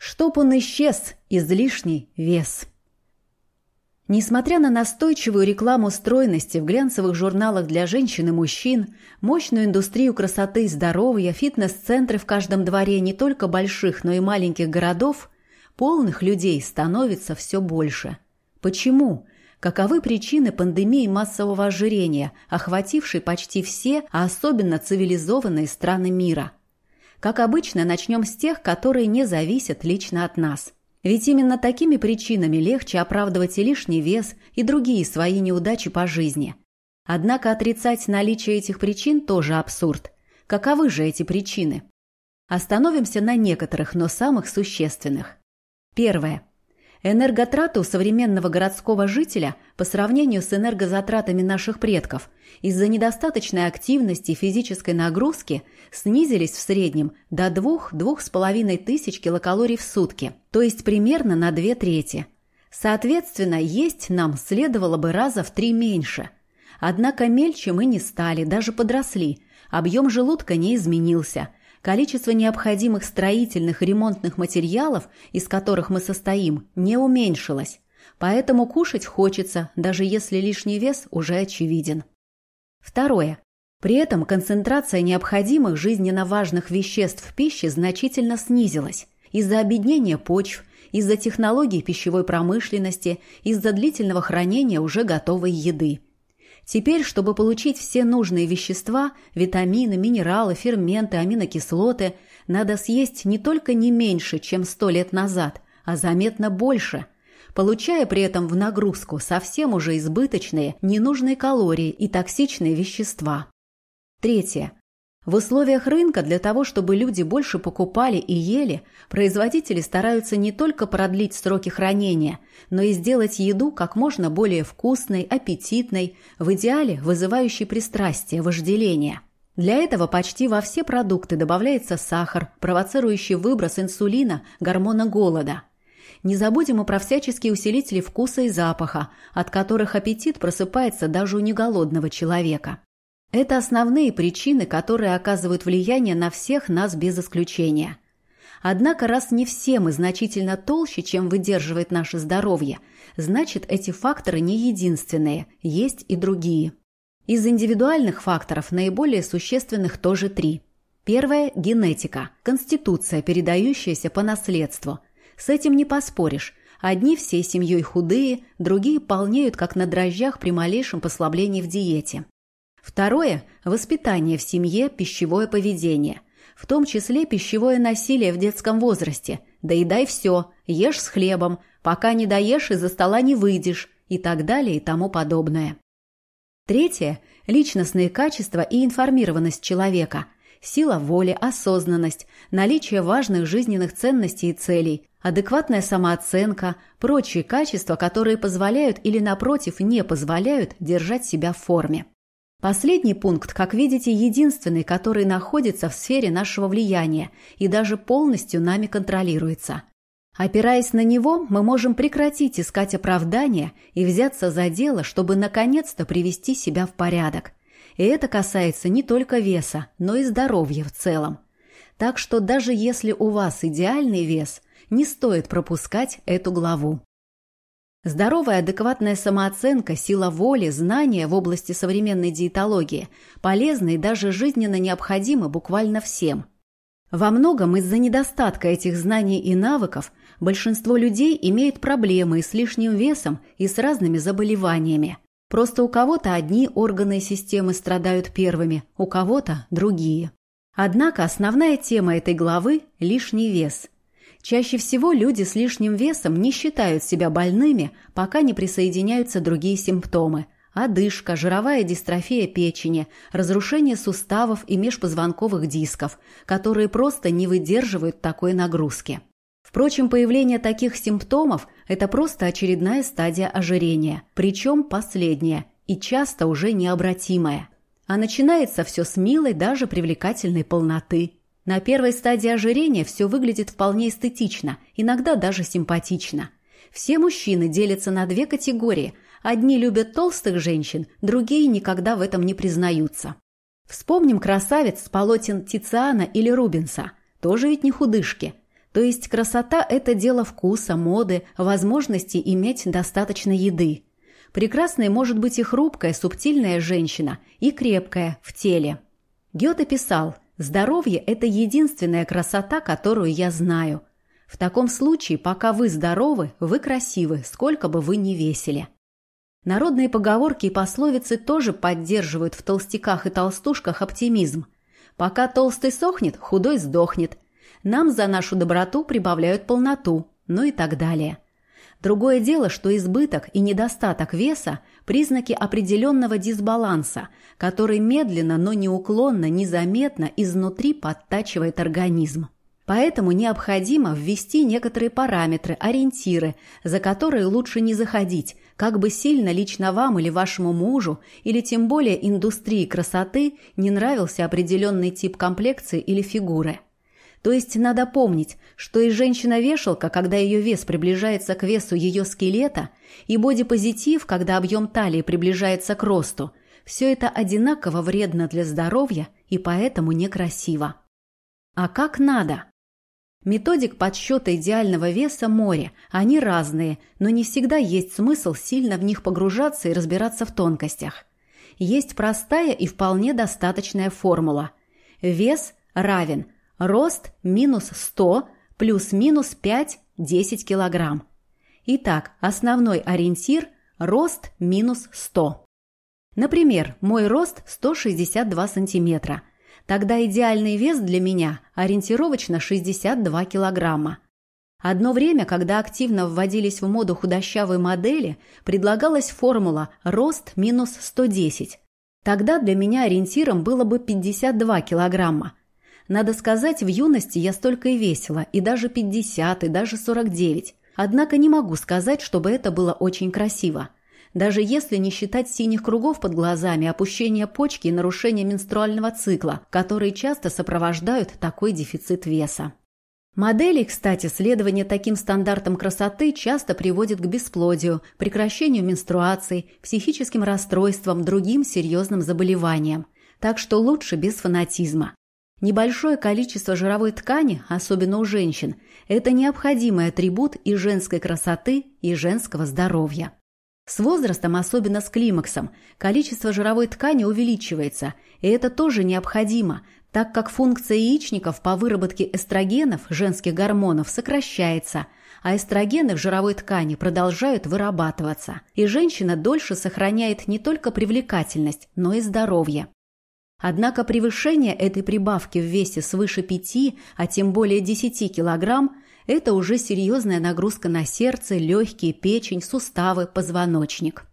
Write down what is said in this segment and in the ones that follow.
Чтоб он исчез, излишний вес. Несмотря на настойчивую рекламу стройности в глянцевых журналах для женщин и мужчин, мощную индустрию красоты и здоровья, фитнес-центры в каждом дворе не только больших, но и маленьких городов, полных людей становится все больше. Почему? Каковы причины пандемии массового ожирения, охватившей почти все, а особенно цивилизованные страны мира? Как обычно, начнем с тех, которые не зависят лично от нас. Ведь именно такими причинами легче оправдывать и лишний вес, и другие свои неудачи по жизни. Однако отрицать наличие этих причин тоже абсурд. Каковы же эти причины? Остановимся на некоторых, но самых существенных. Первое. Энерготраты у современного городского жителя по сравнению с энергозатратами наших предков из-за недостаточной активности и физической нагрузки снизились в среднем до 2-2,5 тысяч килокалорий в сутки, то есть примерно на две трети. Соответственно, есть нам следовало бы раза в три меньше. Однако мельче мы не стали, даже подросли, объем желудка не изменился – Количество необходимых строительных и ремонтных материалов, из которых мы состоим, не уменьшилось. Поэтому кушать хочется, даже если лишний вес уже очевиден. Второе. При этом концентрация необходимых жизненно важных веществ в пище значительно снизилась из-за обеднения почв, из-за технологий пищевой промышленности, из-за длительного хранения уже готовой еды – Теперь, чтобы получить все нужные вещества, витамины, минералы, ферменты, аминокислоты, надо съесть не только не меньше, чем сто лет назад, а заметно больше, получая при этом в нагрузку совсем уже избыточные, ненужные калории и токсичные вещества. Третье. В условиях рынка для того, чтобы люди больше покупали и ели, производители стараются не только продлить сроки хранения, но и сделать еду как можно более вкусной, аппетитной, в идеале вызывающей пристрастие, вожделение. Для этого почти во все продукты добавляется сахар, провоцирующий выброс инсулина, гормона голода. Не забудем и про всяческие усилители вкуса и запаха, от которых аппетит просыпается даже у неголодного человека. Это основные причины, которые оказывают влияние на всех нас без исключения. Однако, раз не все мы значительно толще, чем выдерживает наше здоровье, значит, эти факторы не единственные, есть и другие. Из индивидуальных факторов наиболее существенных тоже три. Первое – генетика, конституция, передающаяся по наследству. С этим не поспоришь. Одни всей семьей худые, другие полнеют, как на дрожжах при малейшем послаблении в диете. Второе – воспитание в семье, пищевое поведение, в том числе пищевое насилие в детском возрасте. Доедай все, ешь с хлебом, пока не доешь из-за стола не выйдешь и так далее и тому подобное. Третье – личностные качества и информированность человека, сила воли, осознанность, наличие важных жизненных ценностей и целей, адекватная самооценка, прочие качества, которые позволяют или, напротив, не позволяют держать себя в форме. Последний пункт, как видите, единственный, который находится в сфере нашего влияния и даже полностью нами контролируется. Опираясь на него, мы можем прекратить искать оправдания и взяться за дело, чтобы наконец-то привести себя в порядок. И это касается не только веса, но и здоровья в целом. Так что даже если у вас идеальный вес, не стоит пропускать эту главу. Здоровая адекватная самооценка, сила воли, знания в области современной диетологии полезны и даже жизненно необходимы буквально всем. Во многом из-за недостатка этих знаний и навыков большинство людей имеет проблемы с лишним весом и с разными заболеваниями. Просто у кого-то одни органы и системы страдают первыми, у кого-то другие. Однако основная тема этой главы – лишний вес – Чаще всего люди с лишним весом не считают себя больными, пока не присоединяются другие симптомы – одышка, жировая дистрофия печени, разрушение суставов и межпозвонковых дисков, которые просто не выдерживают такой нагрузки. Впрочем, появление таких симптомов – это просто очередная стадия ожирения, причем последняя и часто уже необратимая. А начинается все с милой, даже привлекательной полноты – на первой стадии ожирения все выглядит вполне эстетично, иногда даже симпатично. Все мужчины делятся на две категории. Одни любят толстых женщин, другие никогда в этом не признаются. Вспомним красавец с полотен Тициана или Рубенса. Тоже ведь не худышки. То есть красота – это дело вкуса, моды, возможности иметь достаточно еды. Прекрасной может быть и хрупкая, субтильная женщина, и крепкая в теле. Гёте писал «Здоровье – это единственная красота, которую я знаю. В таком случае, пока вы здоровы, вы красивы, сколько бы вы ни весили». Народные поговорки и пословицы тоже поддерживают в толстяках и толстушках оптимизм. Пока толстый сохнет, худой сдохнет. Нам за нашу доброту прибавляют полноту, ну и так далее. Другое дело, что избыток и недостаток веса – признаки определенного дисбаланса, который медленно, но неуклонно, незаметно изнутри подтачивает организм. Поэтому необходимо ввести некоторые параметры, ориентиры, за которые лучше не заходить, как бы сильно лично вам или вашему мужу, или тем более индустрии красоты не нравился определенный тип комплекции или фигуры. То есть надо помнить, что и женщина-вешалка, когда ее вес приближается к весу ее скелета, и бодипозитив, когда объем талии приближается к росту, все это одинаково вредно для здоровья и поэтому некрасиво. А как надо? Методик подсчета идеального веса море. Они разные, но не всегда есть смысл сильно в них погружаться и разбираться в тонкостях. Есть простая и вполне достаточная формула. Вес равен рост минус 100 плюс-минус 5-10 килограмм. Итак, основной ориентир – рост минус 100. Например, мой рост 162 сантиметра – Тогда идеальный вес для меня ориентировочно 62 килограмма. Одно время, когда активно вводились в моду худощавые модели, предлагалась формула «рост минус 110». Тогда для меня ориентиром было бы 52 килограмма. Надо сказать, в юности я столько и весила, и даже 50, и даже 49. Однако не могу сказать, чтобы это было очень красиво даже если не считать синих кругов под глазами, опущения почки и нарушения менструального цикла, которые часто сопровождают такой дефицит веса. Модели, кстати, следование таким стандартам красоты часто приводит к бесплодию, прекращению менструаций, психическим расстройствам, другим серьезным заболеваниям. Так что лучше без фанатизма. Небольшое количество жировой ткани, особенно у женщин, это необходимый атрибут и женской красоты, и женского здоровья. С возрастом, особенно с климаксом, количество жировой ткани увеличивается, и это тоже необходимо, так как функция яичников по выработке эстрогенов, женских гормонов, сокращается, а эстрогены в жировой ткани продолжают вырабатываться, и женщина дольше сохраняет не только привлекательность, но и здоровье. Однако превышение этой прибавки в весе свыше 5, а тем более 10 килограмм это уже серьезная нагрузка на сердце, легкие, печень, суставы, позвоночник.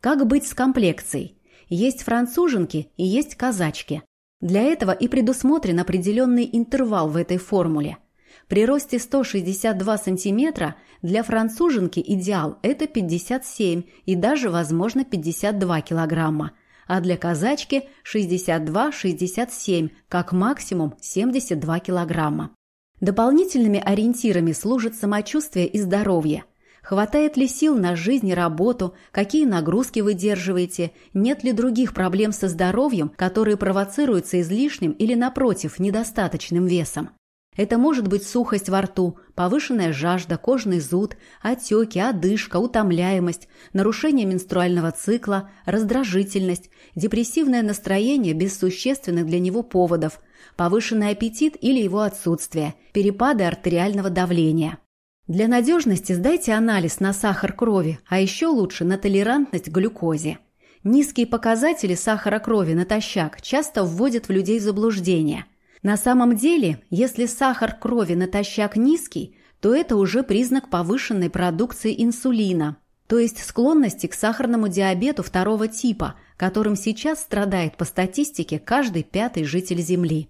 Как быть с комплекцией? Есть француженки и есть казачки. Для этого и предусмотрен определенный интервал в этой формуле. При росте 162 см для француженки идеал – это 57 и даже, возможно, 52 килограмма, а для казачки – 62-67, как максимум 72 килограмма. Дополнительными ориентирами служат самочувствие и здоровье. Хватает ли сил на жизнь и работу, какие нагрузки выдерживаете, нет ли других проблем со здоровьем, которые провоцируются излишним или, напротив, недостаточным весом. Это может быть сухость во рту, повышенная жажда, кожный зуд, отеки, одышка, утомляемость, нарушение менструального цикла, раздражительность, депрессивное настроение без существенных для него поводов, повышенный аппетит или его отсутствие, перепады артериального давления. Для надежности сдайте анализ на сахар крови, а еще лучше на толерантность к глюкозе. Низкие показатели сахара крови натощак часто вводят в людей в заблуждение. На самом деле, если сахар крови натощак низкий, то это уже признак повышенной продукции инсулина, то есть склонности к сахарному диабету второго типа, которым сейчас страдает по статистике каждый пятый житель Земли.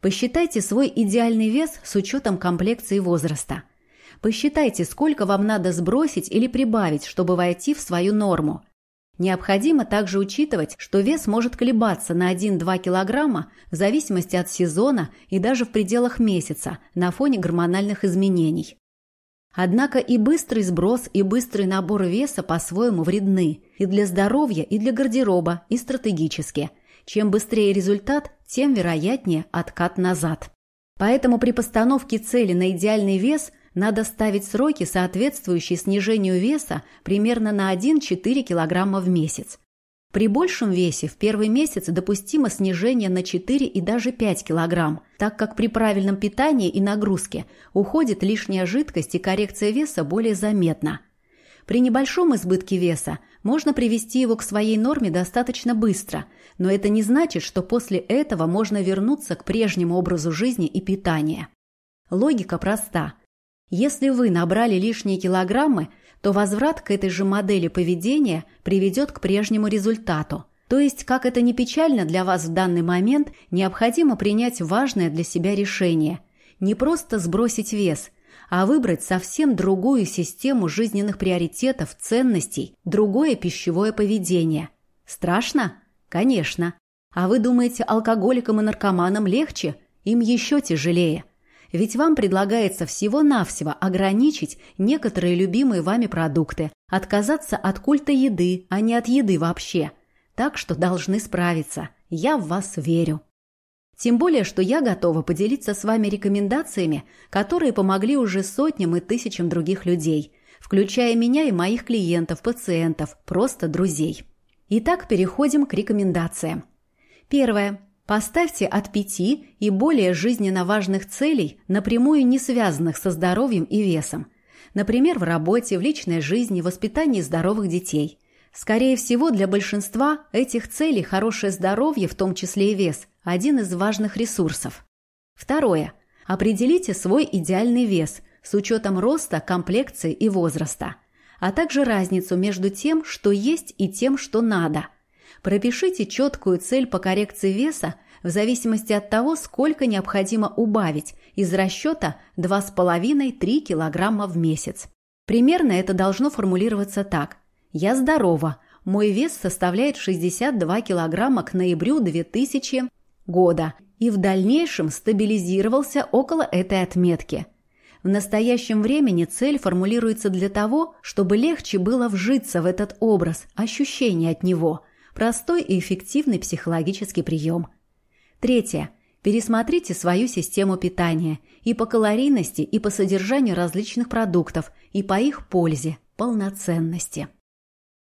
Посчитайте свой идеальный вес с учетом комплекции возраста. Посчитайте, сколько вам надо сбросить или прибавить, чтобы войти в свою норму. Необходимо также учитывать, что вес может колебаться на 1-2 кг в зависимости от сезона и даже в пределах месяца на фоне гормональных изменений. Однако и быстрый сброс, и быстрый набор веса по-своему вредны и для здоровья, и для гардероба, и стратегически. Чем быстрее результат, тем вероятнее откат назад. Поэтому при постановке цели на идеальный вес надо ставить сроки, соответствующие снижению веса примерно на 1-4 кг в месяц. При большем весе в первый месяц допустимо снижение на 4 и даже 5 кг, так как при правильном питании и нагрузке уходит лишняя жидкость и коррекция веса более заметна. При небольшом избытке веса можно привести его к своей норме достаточно быстро, но это не значит, что после этого можно вернуться к прежнему образу жизни и питания. Логика проста. Если вы набрали лишние килограммы, то возврат к этой же модели поведения приведет к прежнему результату. То есть, как это не печально для вас в данный момент, необходимо принять важное для себя решение. Не просто сбросить вес, а выбрать совсем другую систему жизненных приоритетов, ценностей, другое пищевое поведение. Страшно? Конечно. А вы думаете, алкоголикам и наркоманам легче? Им еще тяжелее. Ведь вам предлагается всего-навсего ограничить некоторые любимые вами продукты, отказаться от культа еды, а не от еды вообще. Так что должны справиться. Я в вас верю. Тем более, что я готова поделиться с вами рекомендациями, которые помогли уже сотням и тысячам других людей, включая меня и моих клиентов, пациентов, просто друзей. Итак, переходим к рекомендациям. Первое. Поставьте от пяти и более жизненно важных целей, напрямую не связанных со здоровьем и весом. Например, в работе, в личной жизни, воспитании здоровых детей. Скорее всего, для большинства этих целей хорошее здоровье, в том числе и вес, один из важных ресурсов. Второе. Определите свой идеальный вес с учетом роста, комплекции и возраста, а также разницу между тем, что есть и тем, что надо – Пропишите четкую цель по коррекции веса в зависимости от того, сколько необходимо убавить из расчета 2,5-3 кг в месяц. Примерно это должно формулироваться так. «Я здорова. Мой вес составляет 62 кг к ноябрю 2000 года и в дальнейшем стабилизировался около этой отметки». В настоящем времени цель формулируется для того, чтобы легче было вжиться в этот образ, ощущение от него – Простой и эффективный психологический прием. Третье. Пересмотрите свою систему питания и по калорийности, и по содержанию различных продуктов, и по их пользе, полноценности.